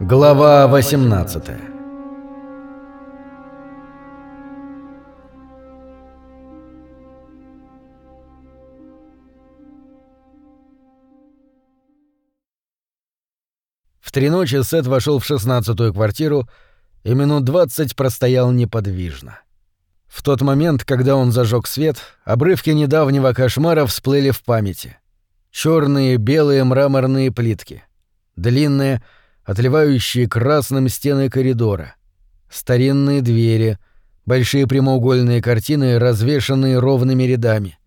Глава 18 В три ночи Сет вошел в шестнадцатую квартиру и минут двадцать простоял неподвижно. В тот момент, когда он зажег свет, обрывки недавнего кошмара всплыли в памяти. Черные белые мраморные плитки. Длинные, отливающие красным стены коридора. Старинные двери, большие прямоугольные картины, развешанные ровными рядами.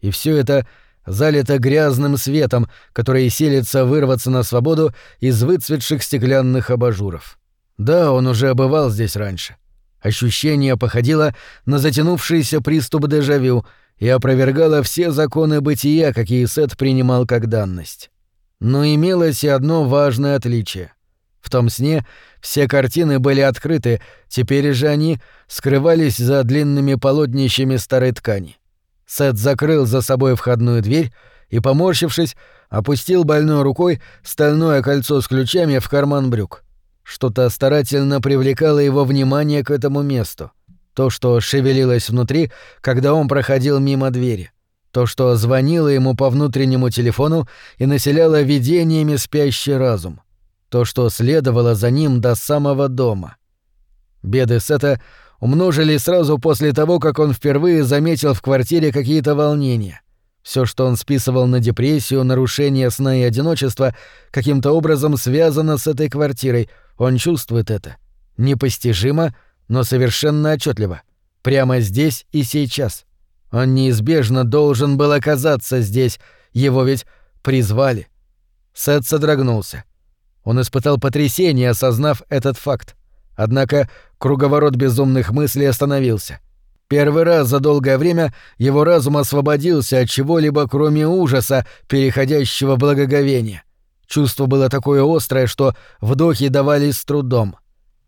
И все это залито грязным светом, который селится вырваться на свободу из выцветших стеклянных абажуров. Да, он уже бывал здесь раньше. Ощущение походило на затянувшийся приступ дежавю и опровергало все законы бытия, какие Сет принимал как данность. Но имелось и одно важное отличие. В том сне все картины были открыты, теперь же они скрывались за длинными полотнищами старой ткани. Сет закрыл за собой входную дверь и, поморщившись, опустил больной рукой стальное кольцо с ключами в карман брюк. Что-то старательно привлекало его внимание к этому месту. То, что шевелилось внутри, когда он проходил мимо двери. То, что звонило ему по внутреннему телефону и населяло видениями спящий разум. То, что следовало за ним до самого дома. Беды Сета умножились сразу после того, как он впервые заметил в квартире какие-то волнения. Все, что он списывал на депрессию, нарушение сна и одиночество, каким-то образом связано с этой квартирой — он чувствует это. Непостижимо, но совершенно отчетливо. Прямо здесь и сейчас. Он неизбежно должен был оказаться здесь, его ведь призвали. Сет содрогнулся. Он испытал потрясение, осознав этот факт. Однако круговорот безумных мыслей остановился. Первый раз за долгое время его разум освободился от чего-либо, кроме ужаса, переходящего в благоговение. Чувство было такое острое, что вдохи давались с трудом.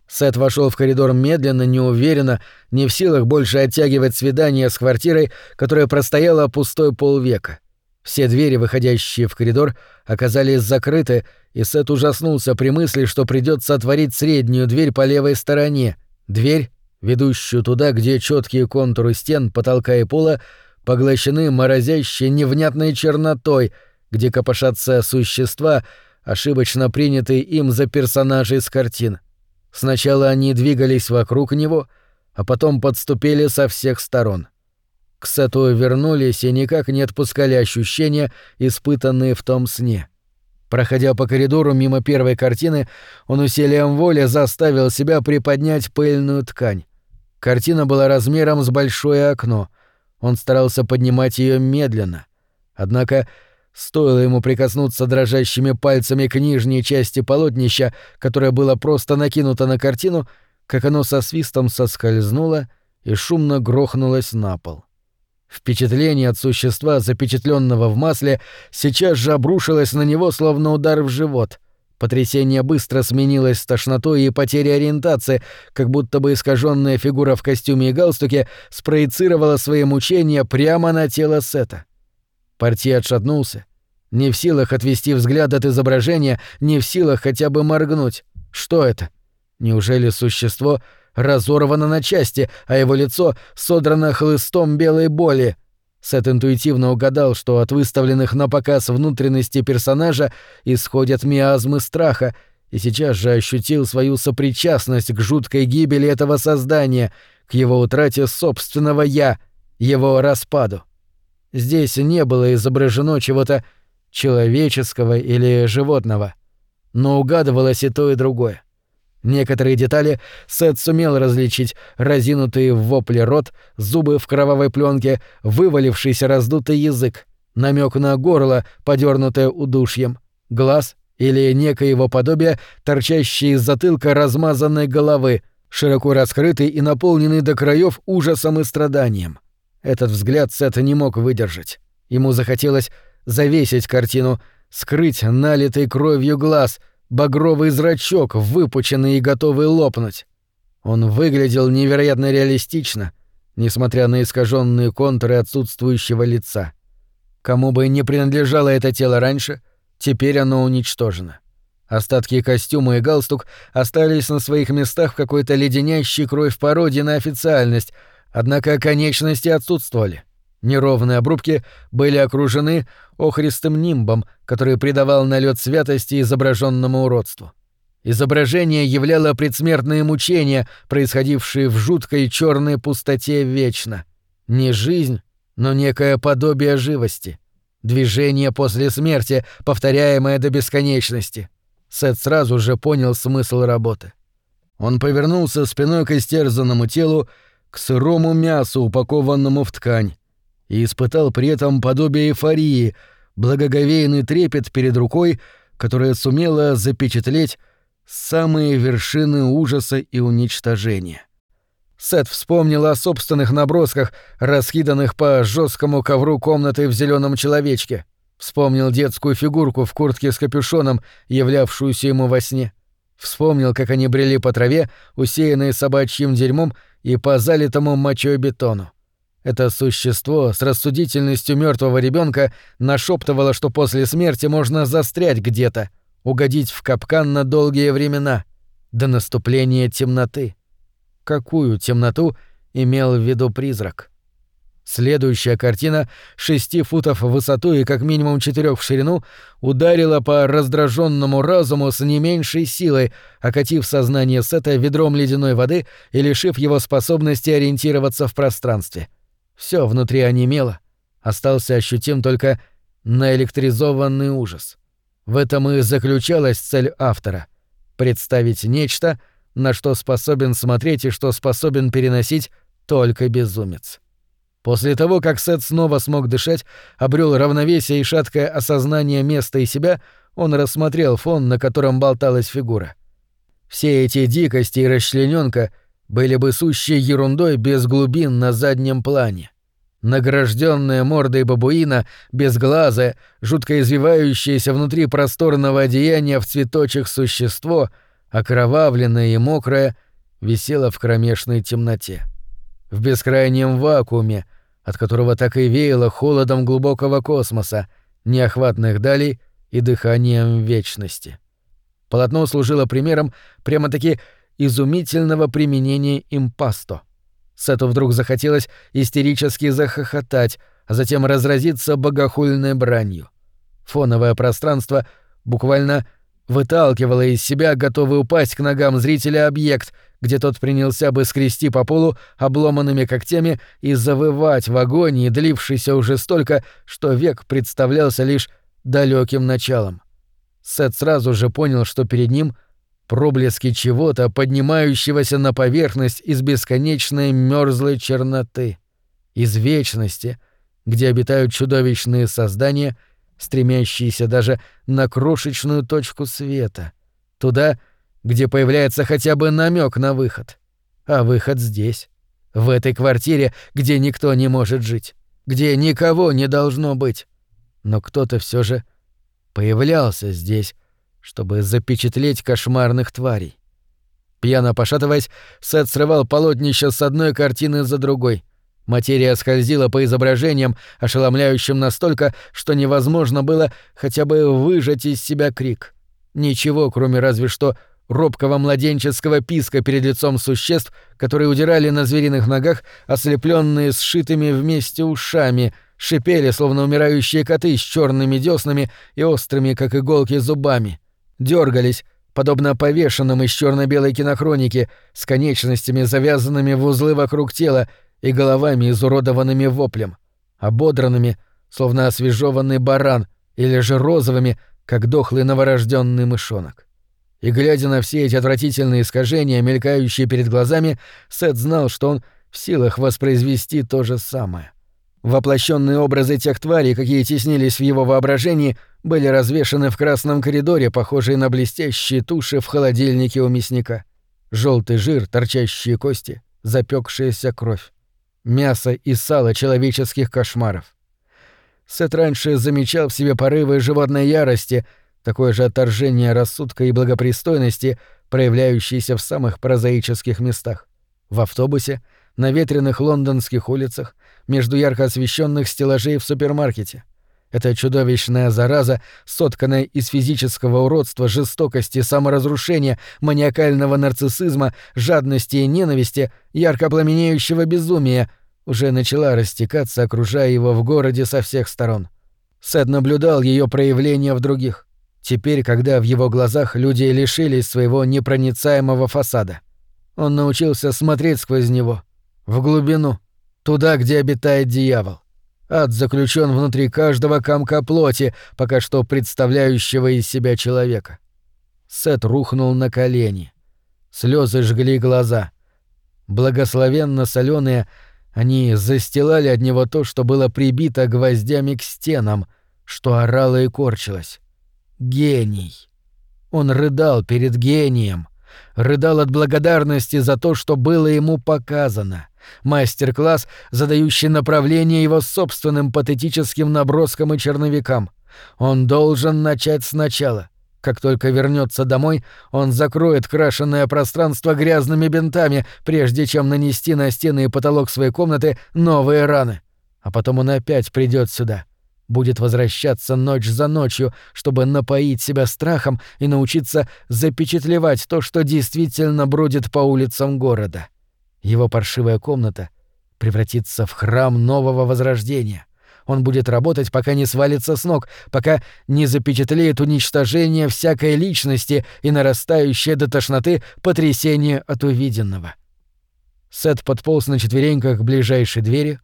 Сет вошел в коридор медленно, неуверенно, не в силах больше оттягивать свидание с квартирой, которая простояла пустой полвека. Все двери, выходящие в коридор, оказались закрыты, и Сет ужаснулся при мысли, что придется отворить среднюю дверь по левой стороне, дверь, ведущую туда, где четкие контуры стен, потолка и пола поглощены морозящей невнятной чернотой — где копошатся существа, ошибочно принятые им за персонажей с картин. Сначала они двигались вокруг него, а потом подступили со всех сторон. К Сету вернулись и никак не отпускали ощущения, испытанные в том сне. Проходя по коридору мимо первой картины, он усилием воли заставил себя приподнять пыльную ткань. Картина была размером с большое окно. Он старался поднимать ее медленно. Однако Стоило ему прикоснуться дрожащими пальцами к нижней части полотнища, которое было просто накинуто на картину, как оно со свистом соскользнуло и шумно грохнулось на пол. Впечатление от существа, запечатленного в масле, сейчас же обрушилось на него, словно удар в живот. Потрясение быстро сменилось тошнотой и потерей ориентации, как будто бы искаженная фигура в костюме и галстуке спроецировала свои мучения прямо на тело Сета. Портье отшатнулся. Не в силах отвести взгляд от изображения, не в силах хотя бы моргнуть. Что это? Неужели существо разорвано на части, а его лицо содрано хлыстом белой боли? Сет интуитивно угадал, что от выставленных на показ внутренности персонажа исходят миазмы страха, и сейчас же ощутил свою сопричастность к жуткой гибели этого создания, к его утрате собственного «я», его распаду. Здесь не было изображено чего-то человеческого или животного, но угадывалось и то, и другое. Некоторые детали Сет сумел различить, разинутые в вопле рот, зубы в кровавой пленке, вывалившийся раздутый язык, намек на горло, подернутое удушьем, глаз или некое его подобие, торчащее из затылка размазанной головы, широко раскрытый и наполненный до краев ужасом и страданием. Этот взгляд Сет не мог выдержать. Ему захотелось завесить картину, скрыть налитый кровью глаз, багровый зрачок, выпученный и готовый лопнуть. Он выглядел невероятно реалистично, несмотря на искаженные контуры отсутствующего лица. Кому бы не принадлежало это тело раньше, теперь оно уничтожено. Остатки костюма и галстук остались на своих местах в какой-то леденящей кровь пародии на официальность, однако конечности отсутствовали. Неровные обрубки были окружены охристым нимбом, который придавал налет святости изображенному уродству. Изображение являло предсмертные мучения, происходившие в жуткой черной пустоте вечно. Не жизнь, но некое подобие живости. Движение после смерти, повторяемое до бесконечности. Сет сразу же понял смысл работы. Он повернулся спиной к истерзанному телу, к сырому мясу, упакованному в ткань, и испытал при этом подобие эйфории, благоговейный трепет перед рукой, которая сумела запечатлеть самые вершины ужаса и уничтожения. Сет вспомнил о собственных набросках, раскиданных по жесткому ковру комнаты в зеленом человечке. Вспомнил детскую фигурку в куртке с капюшоном, являвшуюся ему во сне. Вспомнил, как они брели по траве, усеянной собачьим дерьмом и по залитому мочой бетону. Это существо с рассудительностью мертвого ребенка нашептывало, что после смерти можно застрять где-то, угодить в капкан на долгие времена, до наступления темноты. Какую темноту имел в виду призрак? — Следующая картина, шести футов в высоту и как минимум четырех в ширину, ударила по раздраженному разуму с не меньшей силой, окатив сознание Сета ведром ледяной воды и лишив его способности ориентироваться в пространстве. Все внутри онемело. Остался ощутим только наэлектризованный ужас. В этом и заключалась цель автора — представить нечто, на что способен смотреть и что способен переносить только безумец. После того, как Сет снова смог дышать, обрел равновесие и шаткое осознание места и себя, он рассмотрел фон, на котором болталась фигура. Все эти дикости и расчленёнка были бы сущей ерундой без глубин на заднем плане. Награжденная мордой бабуина, безглазое, жутко извивающееся внутри просторного одеяния в цветочек существо, окровавленное и мокрое, висело в кромешной темноте. В бескрайнем вакууме, от которого так и веяло холодом глубокого космоса, неохватных далей и дыханием вечности. Полотно служило примером прямо-таки изумительного применения импасто. Сету вдруг захотелось истерически захохотать, а затем разразиться богохульной бранью. Фоновое пространство буквально выталкивало из себя готовый упасть к ногам зрителя объект, где тот принялся бы скрести по полу обломанными когтями и завывать в агонии, длившейся уже столько, что век представлялся лишь далеким началом. Сет сразу же понял, что перед ним проблески чего-то, поднимающегося на поверхность из бесконечной мерзлой черноты, из вечности, где обитают чудовищные создания, стремящиеся даже на крошечную точку света, туда, где появляется хотя бы намек на выход. А выход здесь, в этой квартире, где никто не может жить, где никого не должно быть. Но кто-то все же появлялся здесь, чтобы запечатлеть кошмарных тварей. Пьяно пошатываясь, Сет срывал полотнище с одной картины за другой. Материя скользила по изображениям, ошеломляющим настолько, что невозможно было хотя бы выжать из себя крик. Ничего, кроме разве что робкого младенческого писка перед лицом существ, которые удирали на звериных ногах, ослепленные сшитыми вместе ушами, шипели, словно умирающие коты с черными деснами и острыми, как иголки, зубами. Дергались, подобно повешенным из черно-белой кинохроники, с конечностями, завязанными в узлы вокруг тела и головами, изуродованными воплем, ободранными, словно освежеванный баран, или же розовыми, как дохлый новорожденный мышонок. И глядя на все эти отвратительные искажения, мелькающие перед глазами, Сет знал, что он в силах воспроизвести то же самое. Воплощенные образы тех тварей, какие теснились в его воображении, были развешаны в красном коридоре, похожие на блестящие туши в холодильнике у мясника. Желтый жир, торчащие кости, запекшаяся кровь. Мясо и сало человеческих кошмаров. Сет раньше замечал в себе порывы животной ярости — такое же отторжение рассудка и благопристойности, проявляющееся в самых прозаических местах. В автобусе, на ветреных лондонских улицах, между ярко освещенных стеллажей в супермаркете. Эта чудовищная зараза, сотканная из физического уродства, жестокости, саморазрушения, маниакального нарциссизма, жадности и ненависти, ярко пламенеющего безумия, уже начала растекаться, окружая его в городе со всех сторон. Сет наблюдал ее проявления в других. Теперь, когда в его глазах люди лишились своего непроницаемого фасада. Он научился смотреть сквозь него, в глубину, туда, где обитает дьявол. Ад заключен внутри каждого комка плоти, пока что представляющего из себя человека. Сет рухнул на колени. Слезы жгли глаза. Благословенно соленые, они застилали от него то, что было прибито гвоздями к стенам, что орало и корчилось. Гений. Он рыдал перед гением. Рыдал от благодарности за то, что было ему показано — Мастер-класс, задающий направление его собственным патетическим наброскам и черновикам. Он должен начать сначала. Как только вернется домой, он закроет крашенное пространство грязными бинтами, прежде чем нанести на стены и потолок своей комнаты новые раны. А потом он опять придет сюда. Будет возвращаться ночь за ночью, чтобы напоить себя страхом и научиться запечатлевать то, что действительно бродит по улицам города. Его паршивая комната превратится в храм нового возрождения. Он будет работать, пока не свалится с ног, пока не запечатлеет уничтожение всякой личности и нарастающее до тошноты потрясение от увиденного. Сет подполз на четвереньках к ближайшей двери,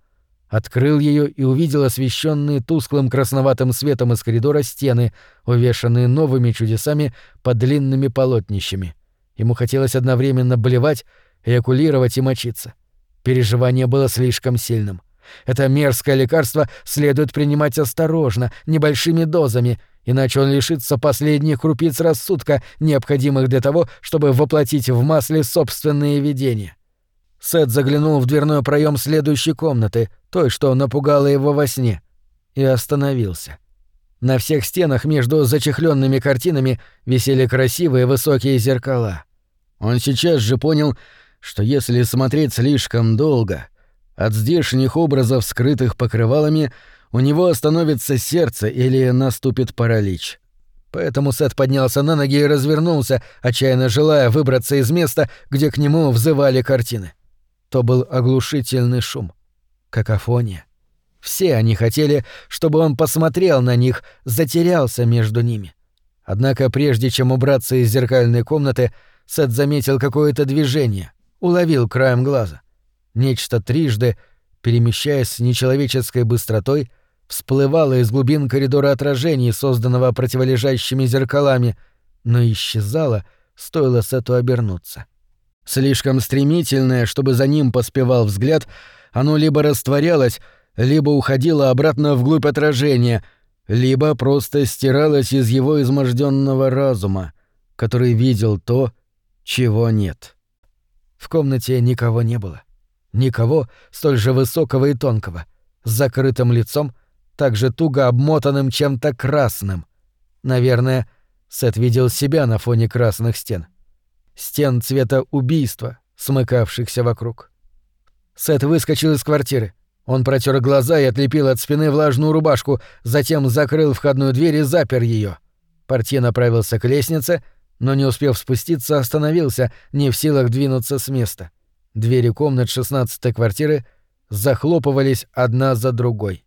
открыл ее и увидел освещенные тусклым красноватым светом из коридора стены, увешанные новыми чудесами под длинными полотнищами. Ему хотелось одновременно блевать эякулировать и мочиться. Переживание было слишком сильным. Это мерзкое лекарство следует принимать осторожно, небольшими дозами, иначе он лишится последних крупиц рассудка, необходимых для того, чтобы воплотить в масле собственные видения. Сет заглянул в дверной проем следующей комнаты, той, что напугала его во сне, и остановился. На всех стенах между зачехленными картинами висели красивые высокие зеркала. Он сейчас же понял, что если смотреть слишком долго, от здешних образов, скрытых покрывалами, у него остановится сердце или наступит паралич. Поэтому Сет поднялся на ноги и развернулся, отчаянно желая выбраться из места, где к нему взывали картины. То был оглушительный шум. Какофония. Все они хотели, чтобы он посмотрел на них, затерялся между ними. Однако прежде чем убраться из зеркальной комнаты, Сет заметил какое-то движение — уловил краем глаза. Нечто трижды, перемещаясь с нечеловеческой быстротой, всплывало из глубин коридора отражений, созданного противолежащими зеркалами, но исчезало, стоило Сету обернуться. Слишком стремительное, чтобы за ним поспевал взгляд, оно либо растворялось, либо уходило обратно вглубь отражения, либо просто стиралось из его изможденного разума, который видел то, чего нет. В комнате никого не было. Никого столь же высокого и тонкого, с закрытым лицом, также туго обмотанным чем-то красным. Наверное, Сет видел себя на фоне красных стен. Стен цвета убийства, смыкавшихся вокруг. Сет выскочил из квартиры. Он протер глаза и отлепил от спины влажную рубашку, затем закрыл входную дверь и запер ее. Портье направился к лестнице — но не успев спуститься, остановился, не в силах двинуться с места. Двери комнат шестнадцатой квартиры захлопывались одна за другой.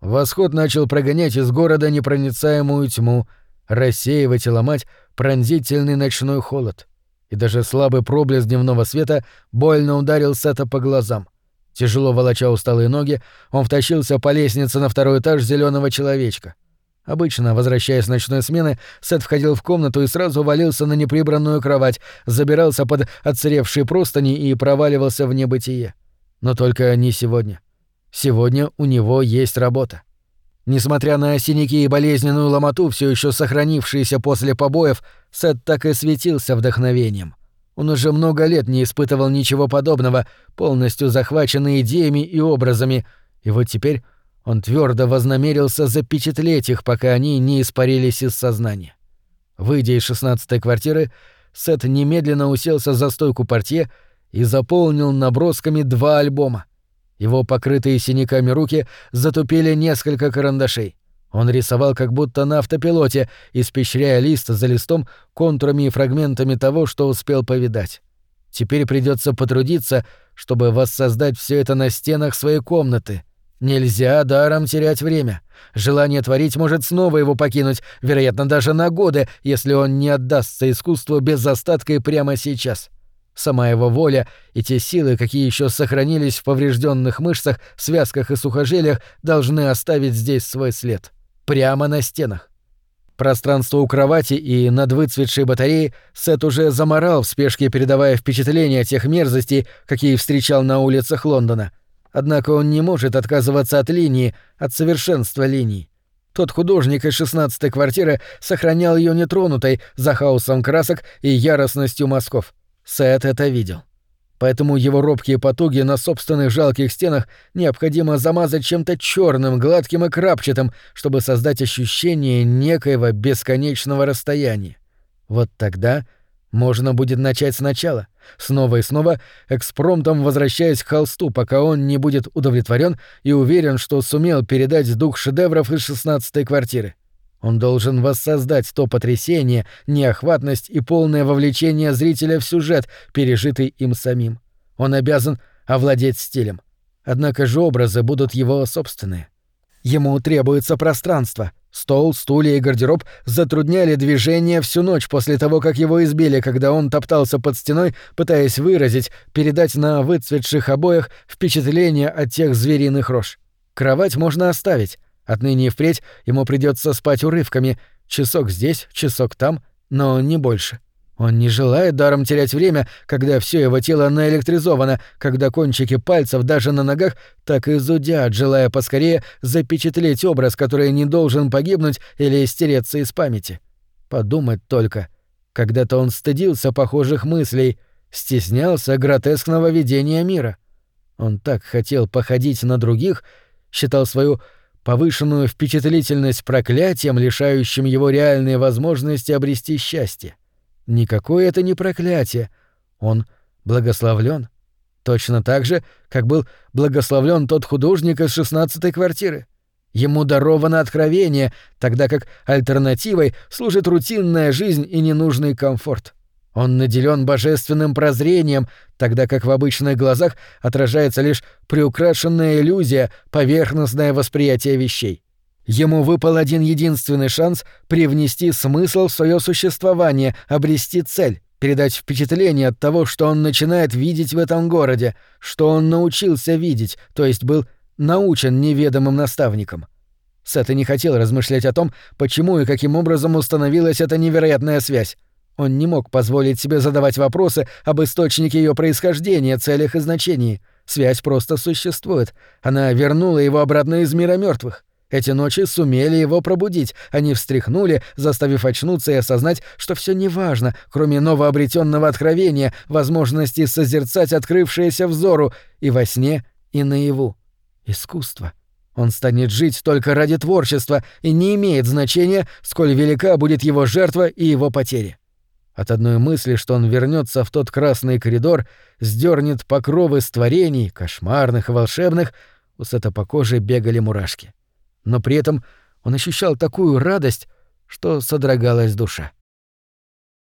Восход начал прогонять из города непроницаемую тьму, рассеивать и ломать пронзительный ночной холод. И даже слабый проблеск дневного света больно ударил Сета по глазам. Тяжело волоча усталые ноги, он втащился по лестнице на второй этаж зеленого человечка. Обычно, возвращаясь с ночной смены, Сет входил в комнату и сразу валился на неприбранную кровать, забирался под отсыревшие простыни и проваливался в небытие. Но только не сегодня. Сегодня у него есть работа. Несмотря на синяки и болезненную ломоту, все еще сохранившиеся после побоев, Сет так и светился вдохновением. Он уже много лет не испытывал ничего подобного, полностью захваченный идеями и образами, и вот теперь он твердо вознамерился запечатлеть их, пока они не испарились из сознания. Выйдя из шестнадцатой квартиры, Сет немедленно уселся за стойку портье и заполнил набросками два альбома. Его покрытые синяками руки затупили несколько карандашей. Он рисовал как будто на автопилоте, испещряя лист за листом контурами и фрагментами того, что успел повидать. Теперь придется потрудиться, чтобы воссоздать все это на стенах своей комнаты. Нельзя даром терять время. Желание творить может снова его покинуть, вероятно, даже на годы, если он не отдастся искусству без остатка и прямо сейчас. Сама его воля и те силы, какие еще сохранились в поврежденных мышцах, связках и сухожилиях, должны оставить здесь свой след. Прямо на стенах. Пространство у кровати и над выцветшей батареей Сет уже заморал в спешке, передавая впечатления тех мерзостей, какие встречал на улицах Лондона. Однако он не может отказываться от линии, от совершенства линий. Тот художник из шестнадцатой квартиры сохранял ее нетронутой за хаосом красок и яростностью мазков. Сет это видел. Поэтому его робкие потуги на собственных жалких стенах необходимо замазать чем-то черным, гладким и крапчатым, чтобы создать ощущение некоего бесконечного расстояния. Вот тогда можно будет начать сначала, снова и снова, экспромтом возвращаясь к холсту, пока он не будет удовлетворен и уверен, что сумел передать дух шедевров из шестнадцатой квартиры. Он должен воссоздать то потрясение, неохватность и полное вовлечение зрителя в сюжет, пережитый им самим. Он обязан овладеть стилем. Однако же образы будут его собственные. Ему требуется пространство. Стол, стулья и гардероб затрудняли движение всю ночь после того, как его избили, когда он топтался под стеной, пытаясь выразить, передать на выцветших обоях впечатление от тех звериных рож. Кровать можно оставить, Отныне и впредь ему придется спать урывками, часок здесь, часок там, но не больше. Он не желает даром терять время, когда все его тело наэлектризовано, когда кончики пальцев даже на ногах так и зудят, желая поскорее запечатлеть образ, который не должен погибнуть или стереться из памяти. Подумать только. Когда-то он стыдился похожих мыслей, стеснялся гротескного видения мира. Он так хотел походить на других, считал свою повышенную впечатлительность проклятием, лишающим его реальные возможности обрести счастье. Никакое это не проклятие. Он благословлен. Точно так же, как был благословлен тот художник из шестнадцатой квартиры. Ему даровано откровение, тогда как альтернативой служит рутинная жизнь и ненужный комфорт. Он наделен божественным прозрением, тогда как в обычных глазах отражается лишь приукрашенная иллюзия, поверхностное восприятие вещей. Ему выпал один единственный шанс привнести смысл в свое существование, обрести цель, передать впечатление от того, что он начинает видеть в этом городе, что он научился видеть, то есть был научен неведомым наставником. Сет не хотел размышлять о том, почему и каким образом установилась эта невероятная связь. Он не мог позволить себе задавать вопросы об источнике ее происхождения, целях и значении. Связь просто существует. Она вернула его обратно из мира мертвых. Эти ночи сумели его пробудить. Они встряхнули, заставив очнуться и осознать, что все неважно, кроме новообретенного откровения, возможности созерцать открывшееся взору и во сне, и наяву. Искусство. Он станет жить только ради творчества, и не имеет значения, сколь велика будет его жертва и его потери. От одной мысли, что он вернется в тот красный коридор, сдернет покровы створений, кошмарных и волшебных, у Сета по коже бегали мурашки. Но при этом он ощущал такую радость, что содрогалась душа.